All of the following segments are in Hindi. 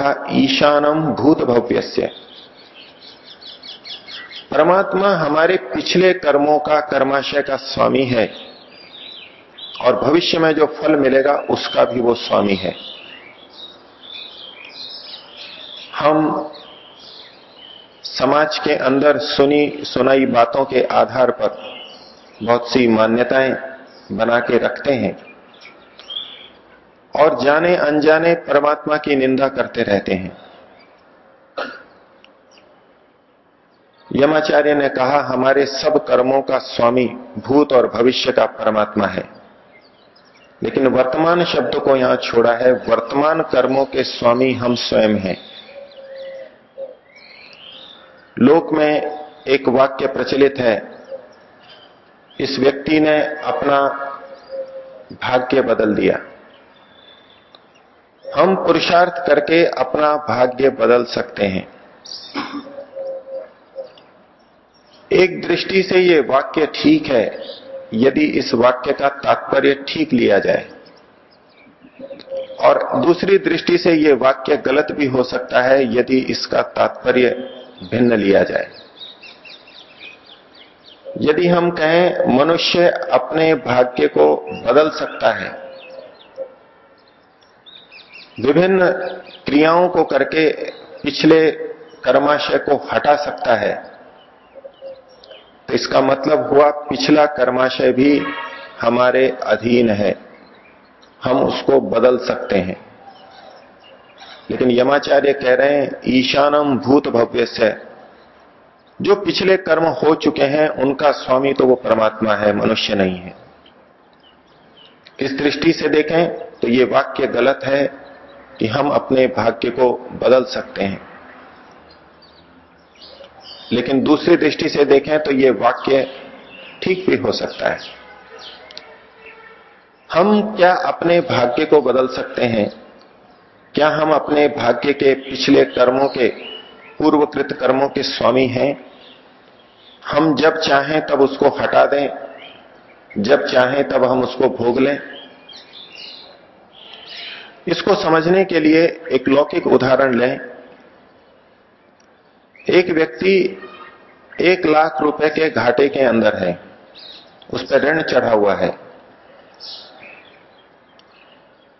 था ईशानम भूत भव्य परमात्मा हमारे पिछले कर्मों का कर्माशय का स्वामी है और भविष्य में जो फल मिलेगा उसका भी वो स्वामी है। हम समाज के अंदर सुनी सुनाई बातों के आधार पर बहुत सी मान्यताएँ बना के रखते हैं। और जाने अनजाने परमात्मा की निंदा करते रहते हैं। यमाचार्य ने कहा, हमारे सब कर्मों का स्वामी भूत और भविष्य का परमात्मा है। लेकिन वर्तमान शब्द को यहाँ छोड़ा है, वर्तमान कर्मों के स्वामी हम स्वयं हैं। लोक में एक वाक्य प्रचलित है, इस व्यक्ति ने अपना भाग्य बदल दिया। हम पुरुषार्थ करके अपना भाग्य बदल सकते हैं। एक दृष्टि से ये वाक्य ठीक है, यदि इस वाक्य का तात्पर्य ठीक लिया जाए। और दूसरी दृष्टि से यह वाक्य गलत भी हो सकता है, यदि इसका तात्पर्य भिन्न लिया जाए। यदि हम कहें, मनुष्य अपने भाग्य को बदल सकता है विभिन्न क्रियाओं को करके पिछले कर्माशय को हटा सकता है। तो इसका मतलब हुआ, पिछला कर्माशय भी हमारे अधीन है। हम उसको बदल सकते हैं। लेकिन यमाचार्य कह रहे हैं, ईशानम भूत भव्य से जो पिछले कर्म हो चुके हैं, उनका स्वामी तो वो परमात्मा है, मनुष्य नहीं है। इस दृष्टि से देखें तो ये वाक्य गलत है कि हम अपने भाग्य को बदल सकते हैं। लेकिन दूसरी दृष्टि से देखें तो ये वाक्य ठीक भी हो सकता है। हम क्या अपने भाग्य को बदल सकते हैं? क्या हम अपने भाग्य के पिछले कर्मों के, पूर्वकृत कर्मों के स्वामी हैं? हम जब चाहें तब उसको हटा दें, जब चाहें तब हम उसको भोग लें। इसको समझने के लिए एक लौकिक उदाहरण लें। एक व्यक्ति एक लाख रुपए के घाटे के अंदर है। उस पर ऋण चढ़ा हुआ है।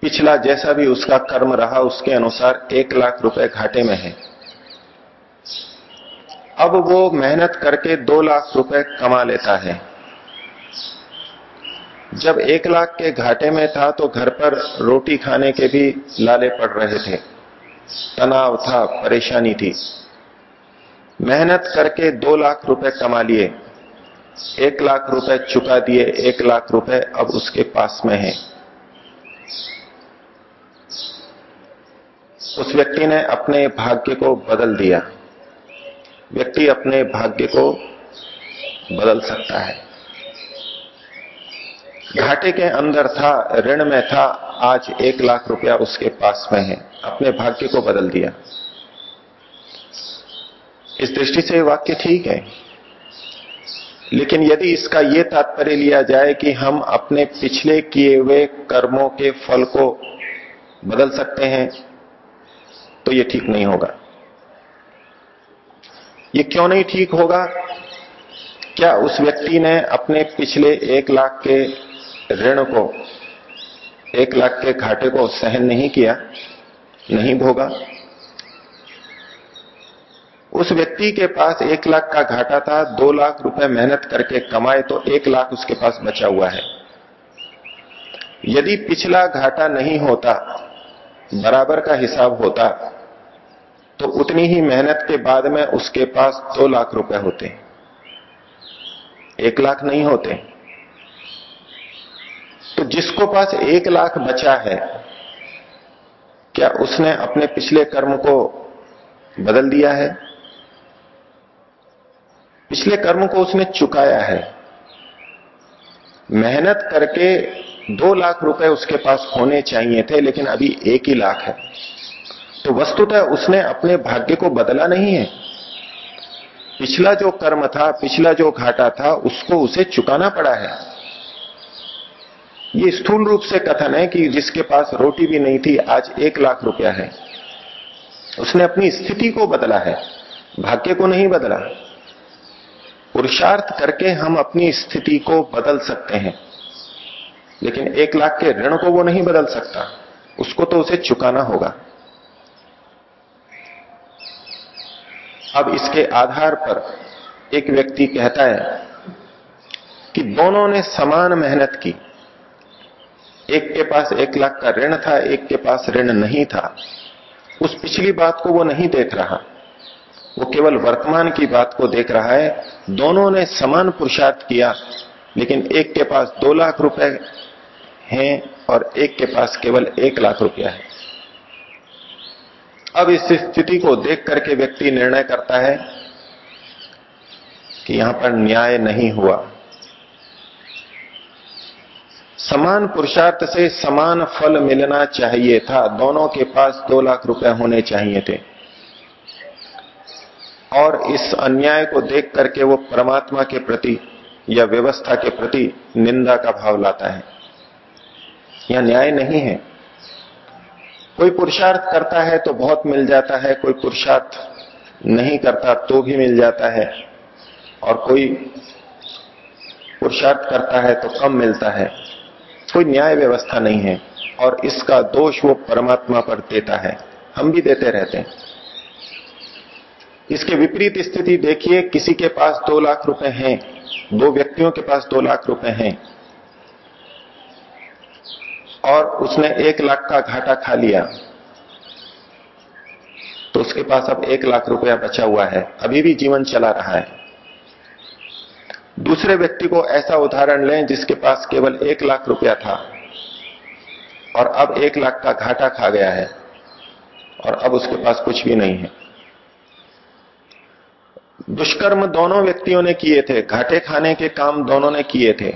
पिछला जैसा भी उसका कर्म रहा, उसके अनुसार एक लाख रुपए घाटे में है। अब वो मेहनत करके दो लाख रुपए कमा लेता है। जब एक लाख के घाटे में था तो घर पर रोटी खाने के भी लाले पड़ रहे थे। तनाव था, परेशानी थी। मेहनत करके दो लाख रुपए कमा लिए। एक लाख रुपए चुका दिए, एक लाख रुपए अब उसके पास में है। उस व्यक्ति ने अपने भाग्य को बदल दिया। व्यक्ति अपने भाग्य को बदल सकता है। घाटे के अंदर था, ऋण में था, आज एक लाख रुपया उसके पास में है। अपने भाग्य को बदल दिया। इस दृष्टि से वाक्य ठीक है। लेकिन यदि इसका यह तात्पर्य लिया जाए कि हम अपने पिछले किए हुए कर्मों के फल को बदल सकते हैं तो यह ठीक नहीं होगा। ये क्यों नहीं ठीक होगा? क्या उस व्यक्ति ने अपने पिछले एक लाख के ऋण को, एक लाख के घाटे को सहन नहीं किया, नहीं भोगा। उस व्यक्ति के पास एक लाख का घाटा था, दो लाख रुपए मेहनत करके कमाए तो एक लाख उसके पास बचा हुआ है। यदि पिछला घाटा नहीं होता, बराबर का हिसाब होता तो उतनी ही मेहनत के बाद में उसके पास दो लाख रुपए होते। एक लाख नहीं होते। तो जिसको पास एक लाख बचा है, क्या उसने अपने पिछले कर्म को बदल दिया है? पिछले कर्म को उसने चुकाया है। मेहनत करके दो लाख रुपए उसके पास होने चाहिए थे, लेकिन अभी एक ही लाख है। तो वस्तुतः उसने अपने भाग्य को बदला नहीं है। पिछला जो कर्म था, पिछला जो घाटा था, उसको उसे चुकाना पड़ा है। ये स्थूल रूप से कथन है कि जिसके पास रोटी भी नहीं थी, आज एक लाख रुपया है। उसने अपनी स्थिति को बदला है, भाग्य को नहीं बदला। पुरुषार्थ करके हम अपनी स्थिति को बदल सकते हैं, लेकिन एक लाख के ऋण को वो नहीं बदल सकता। उसको तो उसे चुकाना होगा। अब इसके आधार पर एक व्यक्ति कहता है कि दोनों ने समान मेहनत की। एक के पास एक लाख का ऋण था, एक के पास ऋण नहीं था। उस पिछली बात को वो नहीं देख रहा। वो केवल वर्तमान की बात को देख रहा है। दोनों ने समान पुरुषार्थ किया, लेकिन एक के पास दो लाख रुपए हैं और एक के पास केवल एक लाख रुपया है। अब इस स्थिति को देख करके व्यक्ति निर्णय करता है कि यहाँ पर न्याय नहीं हुआ। समान पुरुषार्थ से समान फल मिलना चाहिए था। दोनों के पास दो लाख रुपए होने चाहिए थे। और इस अन्याय को देख करके वो परमात्मा के प्रति या व्यवस्था के प्रति निंदा का भाव लाता है। यह न्याय नहीं है। कोई पुरुषार्थ करता है तो बहुत मिल जाता है, कोई पुरुषार्थ नहीं करता तो भी मिल जाता है। और कोई पुरुषार्थ करता है तो कम मिलता है। कोई न्याय व्यवस्था नहीं है और इसका दोष वो परमात्मा पर देता है। हम भी देते रहते हैं। इसके विपरीत स्थिति देखिए, किसी के पास दो लाख रुपए हैं, दो व्यक्तियों के पास दो लाख रुपए हैं, और उसने एक लाख का घाटा खा लिया तो उसके पास अब एक लाख रुपया बचा हुआ है। अभी भी जीवन चला रहा है। दूसरे व्यक्ति को ऐसा उदाहरण लें जिसके पास केवल एक लाख रुपया था और अब एक लाख का घाटा खा गया है और अब उसके पास कुछ भी नहीं है। दुष्कर्म दोनों व्यक्तियों ने किए थे, घाटे खाने के काम दोनों ने किए थे,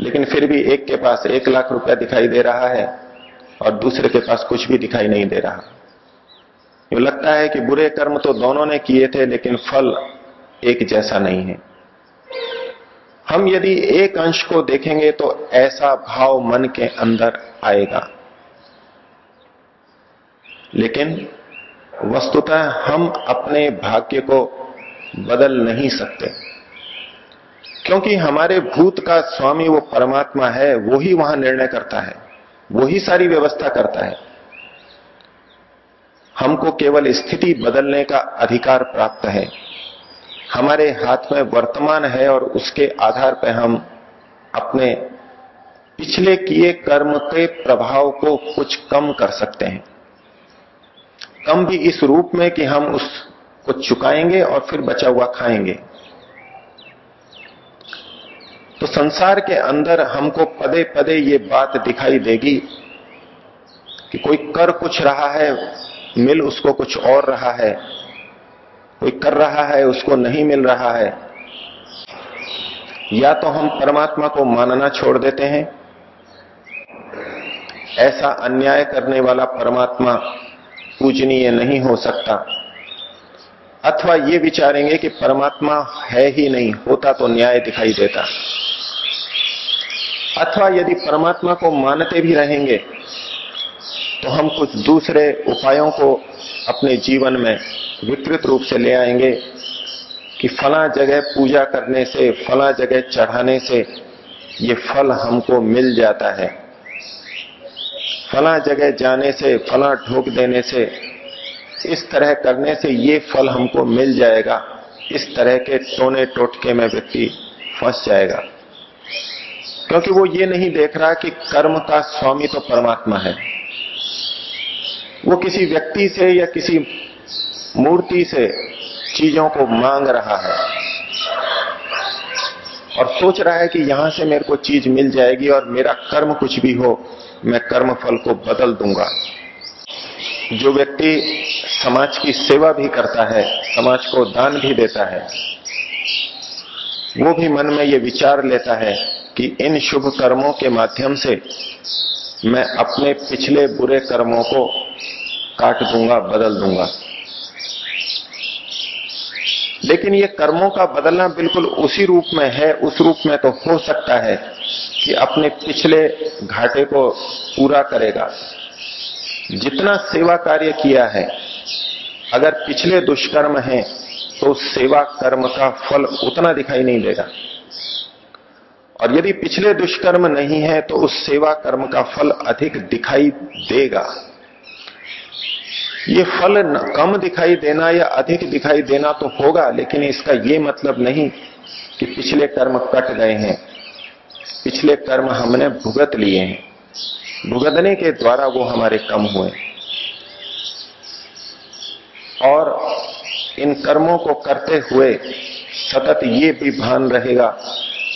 लेकिन फिर भी एक के पास एक लाख रुपया दिखाई दे रहा है और दूसरे के पास कुछ भी दिखाई नहीं दे रहा। ये लगता है कि बुरे कर्म तो दोनों ने किए थे, लेकिन फल एक जैसा नहीं है। हम यदि एक अंश को देखेंगे तो ऐसा भाव मन के अंदर आएगा। लेकिन वस्तुतः हम अपने भाग्य को बदल नहीं सकते। क्योंकि हमारे भूत का स्वामी वो परमात्मा है, वो ही वहाँ निर्णय करता है, वो ही सारी व्यवस्था करता है। हमको केवल स्थिति बदलने का अधिकार प्राप्त है। हमारे हाथ में वर्तमान है और उसके आधार पर हम अपने पिछले किए कर्म के प्रभाव को कुछ कम कर सकते हैं। कम भी इस रूप में कि हम उसको चुकाएँगे और फिर बचा हुआ खाएँगे। तो संसार के अंदर हमको पदे पदे ये बात दिखाई देगी कि कोई कर कुछ रहा है, मिल उसको कुछ और रहा है। कोई कर रहा है, उसको नहीं मिल रहा है। या तो हम परमात्मा को मानना छोड़ देते हैं। ऐसा अन्याय करने वाला परमात्मा पूजनीय नहीं हो सकता। अथवा ये विचारेंगे कि परमात्मा है ही नहीं, होता तो न्याय दिखाई देता। अथवा यदि परमात्मा को मानते भी रहेंगे तो हम कुछ दूसरे उपायों को अपने जीवन में विकृत रूप से ले आएँगे कि फला जगह पूजा करने से, फला जगह चढ़ाने से ये फल हमको मिल जाता है। फला जगह जाने से, फला ढोक देने से, इस तरह करने से ये फल हमको मिल जाएगा। इस तरह के टोने टोटके में व्यक्ति फंस जाएगा। क्योंकि वो ये नहीं देख रहा कि कर्म का स्वामी तो परमात्मा है। वो किसी व्यक्ति से या किसी मूर्ति से चीज़ों को मांग रहा है और सोच रहा है कि यहाँ से मेरे को चीज़ मिल जाएगी और मेरा कर्म कुछ भी हो, मैं कर्म फल को बदल दूँगा। जो व्यक्ति समाज की सेवा भी करता है, समाज को दान भी देता है, वो भी मन में ये विचार लेता है कि इन शुभ कर्मों के माध्यम से मैं अपने पिछले बुरे कर्मों को काट दूँगा, बदल दूँगा। लेकिन ये कर्मों का बदलना बिल्कुल उसी रूप में है, उस रूप में तो हो सकता है कि अपने पिछले घाटे को पूरा करेगा। जितना सेवा कार्य किया है, अगर पिछले दुष्कर्म हैं तो सेवा कर्म का फल उतना दिखाई नहीं देगा। और यदि पिछले दुष्कर्म नहीं है तो उस सेवा कर्म का फल अधिक दिखाई देगा। ये फल कम दिखाई देना या अधिक दिखाई देना तो होगा, लेकिन इसका ये मतलब नहीं कि पिछले कर्म कट गए हैं। पिछले कर्म हमने भुगत लिए हैं। भुगतने के द्वारा वो हमारे कम हुए। और इन कर्मों को करते हुए सतत ये भी भान रहेगा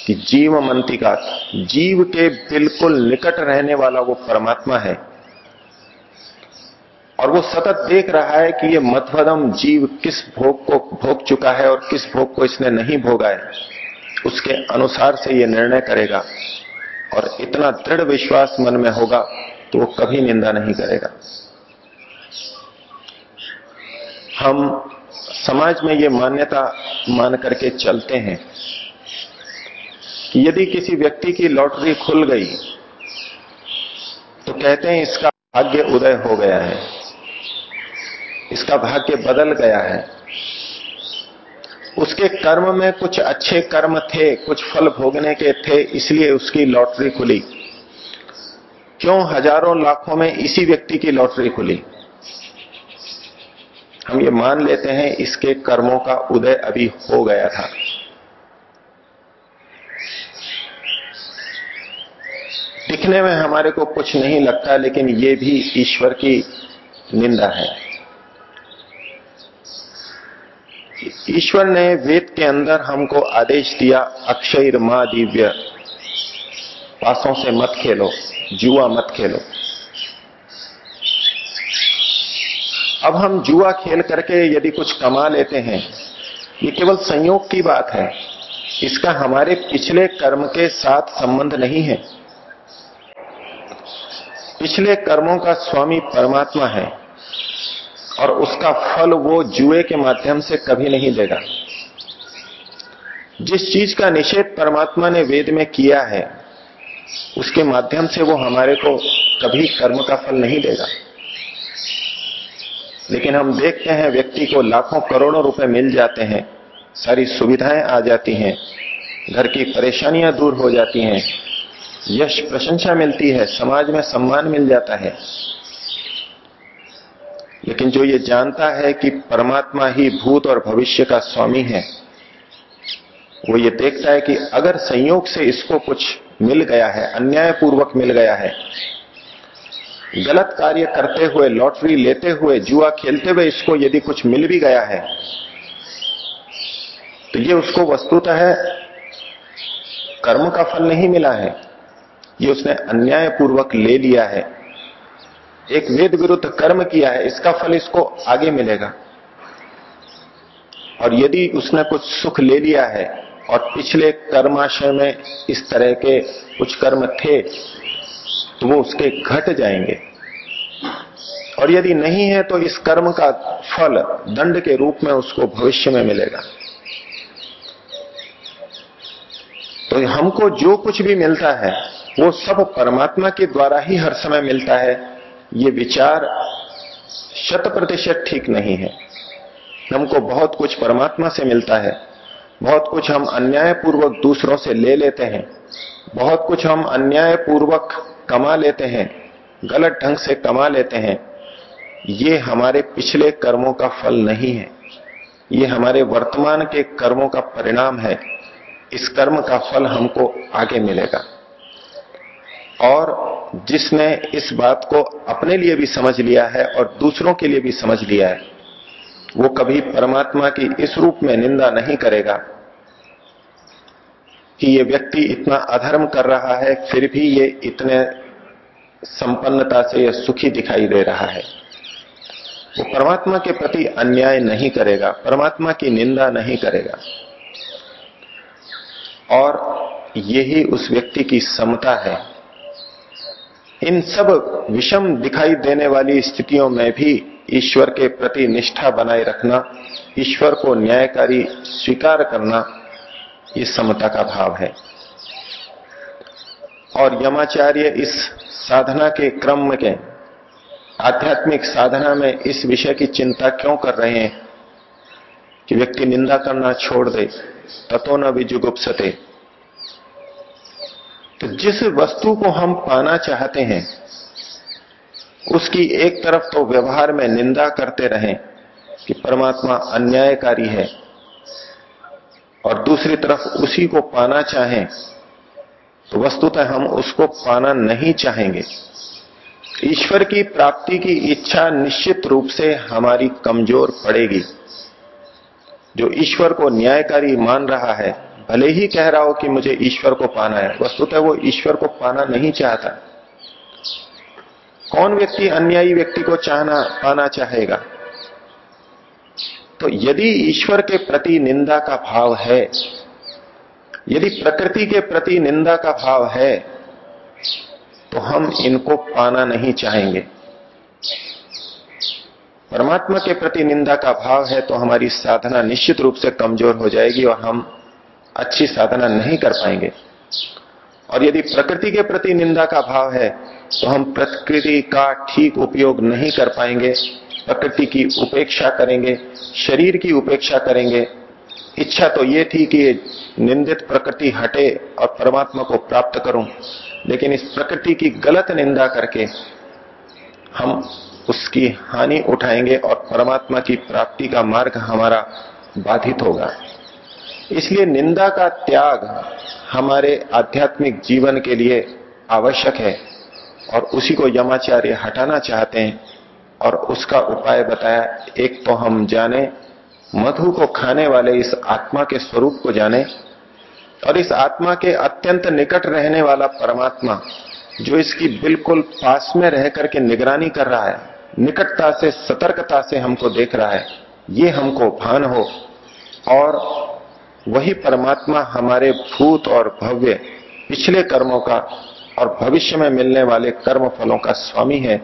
कि जीव मंतिका, जीव के बिल्कुल निकट रहने वाला वो परमात्मा है। और वो सतत देख रहा है कि ये मध्वदम जीव किस भोग को भोग चुका है और किस भोग को इसने नहीं भोगा है। उसके अनुसार से ये निर्णय करेगा और इतना दृढ़ विश्वास मन में होगा तो वो कभी निंदा नहीं करेगा। हम समाज में ये मान्यता मान करके चलते हैं कि यदि किसी व्यक्ति की लॉटरी खुल गई तो कहते हैं इसका भाग्य उदय हो गया है। इसका भाग्य बदल गया है। उसके कर्म में कुछ अच्छे कर्म थे, कुछ फल भोगने के थे, इसलिए उसकी लॉटरी खुली। क्यों हज़ारों लाखों में इसी व्यक्ति की लॉटरी खुली? हम ये मान लेते हैं, इसके कर्मों का उदय अभी हो गया था। दिखने में हमारे को कुछ नहीं लगता, लेकिन ये भी ईश्वर की निंदा है। ईश्वर ने वेद के अंदर हमको आदेश दिया, अक्षय माँ दिव्य। पासों से मत खेलो, जुआ मत खेलो। अब हम जुआ खेल करके यदि कुछ कमा लेते हैं, ये केवल संयोग की बात है। इसका हमारे पिछले कर्म के साथ संबंध नहीं है। पिछले कर्मों का स्वामी परमात्मा है। और उसका फल वो जुए के माध्यम से कभी नहीं देगा। जिस चीज़ का निषेध परमात्मा ने वेद में किया है, उसके माध्यम से वो हमारे को कभी कर्म का फल नहीं देगा। लेकिन हम देखते हैं व्यक्ति को लाखों करोड़ों रुपए मिल जाते हैं, सारी सुविधाएँ आ जाती हैं, घर की परेशानियाँ दूर हो जाती हैं, यश प्रशंसा मिलती है, समाज में सम्मान मिल जाता है। लेकिन जो ये जानता है कि परमात्मा ही भूत और भविष्य का स्वामी है, वो ये देखता है कि अगर संयोग से इसको कुछ मिल गया है, अन्यायपूर्वक मिल गया है, गलत कार्य करते हुए, लॉटरी लेते हुए, जुआ खेलते हुए इसको यदि कुछ मिल भी गया है तो ये उसको वस्तुतः कर्म का फल नहीं मिला है। ये उसने अन्यायपूर्वक ले लिया है। एक वेद विरुद्ध कर्म किया है, इसका फल इसको आगे मिलेगा। और यदि उसने कुछ सुख ले लिया है, और पिछले कर्माशय में इस तरह के कुछ कर्म थे तो वो उसके घट जाएँगे। और यदि नहीं है तो इस कर्म का फल दंड के रूप में उसको भविष्य में मिलेगा। तो हमको जो कुछ भी मिलता है, वो सब परमात्मा के द्वारा ही हर समय मिलता है। ये विचार शत प्रतिशत ठीक नहीं है। हमको बहुत कुछ परमात्मा से मिलता है। बहुत कुछ हम अन्यायपूर्वक दूसरों से ले लेते हैं। बहुत कुछ हम अन्यायपूर्वक कमा लेते हैं। गलत ढंग से कमा लेते हैं। ये हमारे पिछले कर्मों का फल नहीं है। ये हमारे वर्तमान के कर्मों का परिणाम है। इस कर्म का फल हमको आगे मिलेगा। और जिसने इस बात को अपने लिए भी समझ लिया है और दूसरों के लिए भी समझ लिया है, वो कभी परमात्मा की इस रूप में निंदा नहीं करेगा कि ये व्यक्ति इतना अधर्म कर रहा है, फिर भी ये इतने संपन्नता से ये सुखी दिखाई दे रहा है। वो परमात्मा के प्रति अन्याय नहीं करेगा, परमात्मा की निंदा नहीं करेगा। और यही उस व्यक्ति की समता है। इन सब विषम दिखाई देने वाली स्थितियों में भी ईश्वर के प्रति निष्ठा बनाए रखना, ईश्वर को न्यायकारी स्वीकार करना, ये समता का भाव है। और यमाचार्य इस साधना के क्रम के आध्यात्मिक साधना में इस विषय की चिंता क्यों कर रहे हैं कि व्यक्ति निंदा करना छोड़ दे, ततो न विजुगुप्सते। तो जिस वस्तु को हम पाना चाहते हैं, उसकी एक तरफ़ तो व्यवहार में निंदा करते रहें कि परमात्मा अन्यायकारी है, और दूसरी तरफ़ उसी को पाना चाहें तो वस्तुतः हम उसको पाना नहीं चाहेंगे। ईश्वर की प्राप्ति की इच्छा निश्चित रूप से हमारी कमज़ोर पड़ेगी। जो ईश्वर को न्यायकारी मान रहा है भले ही कह रहा हो कि मुझे ईश्वर को पाना है, वस्तुतः वो ईश्वर को पाना नहीं चाहता। कौन व्यक्ति अन्यायी व्यक्ति को चाहना, पाना चाहेगा? तो यदि ईश्वर के प्रति निंदा का भाव है, यदि प्रकृति के प्रति निंदा का भाव है तो हम इनको पाना नहीं चाहेंगे। परमात्मा के प्रति निंदा का भाव है तो हमारी साधना निश्चित रूप से कमज़ोर हो जाएगी और हम अच्छी साधना नहीं कर पाएँगे। और यदि प्रकृति के प्रति निंदा का भाव है तो हम प्रकृति का ठीक उपयोग नहीं कर पाएँगे। प्रकृति की उपेक्षा करेंगे, शरीर की उपेक्षा करेंगे। इच्छा तो ये थी कि निंदित प्रकृति हटे और परमात्मा को प्राप्त करूँ, लेकिन इस प्रकृति की गलत निंदा करके हम उसकी हानि उठाएँगे और परमात्मा की प्राप्ति का मार्ग हमारा बाधित होगा। इसलिए निंदा का त्याग हमारे आध्यात्मिक जीवन के लिए आवश्यक है और उसी को यमाचार्य हटाना चाहते हैं और उसका उपाय बताया, एक तो हम जाने, मधु को खाने वाले इस आत्मा के स्वरूप को जाने और इस आत्मा के अत्यंत निकट रहने वाला परमात्मा, जो इसकी बिल्कुल पास में रह करके निगरानी कर रहा है, निकटता से सतर्कता से हमको देख रहा है, ये हमको भान हो और वही परमात्मा हमारे भूत और भव्य पिछले कर्मों का और भविष्य में मिलने वाले कर्म फलों का स्वामी है।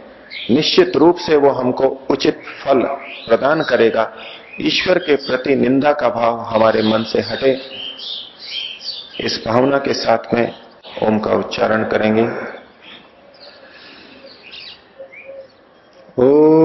निश्चित रूप से वो हमको उचित फल प्रदान करेगा। ईश्वर के प्रति निंदा का भाव हमारे मन से हटे। इस भावना के साथ में ओम का उच्चारण करेंगे। ओ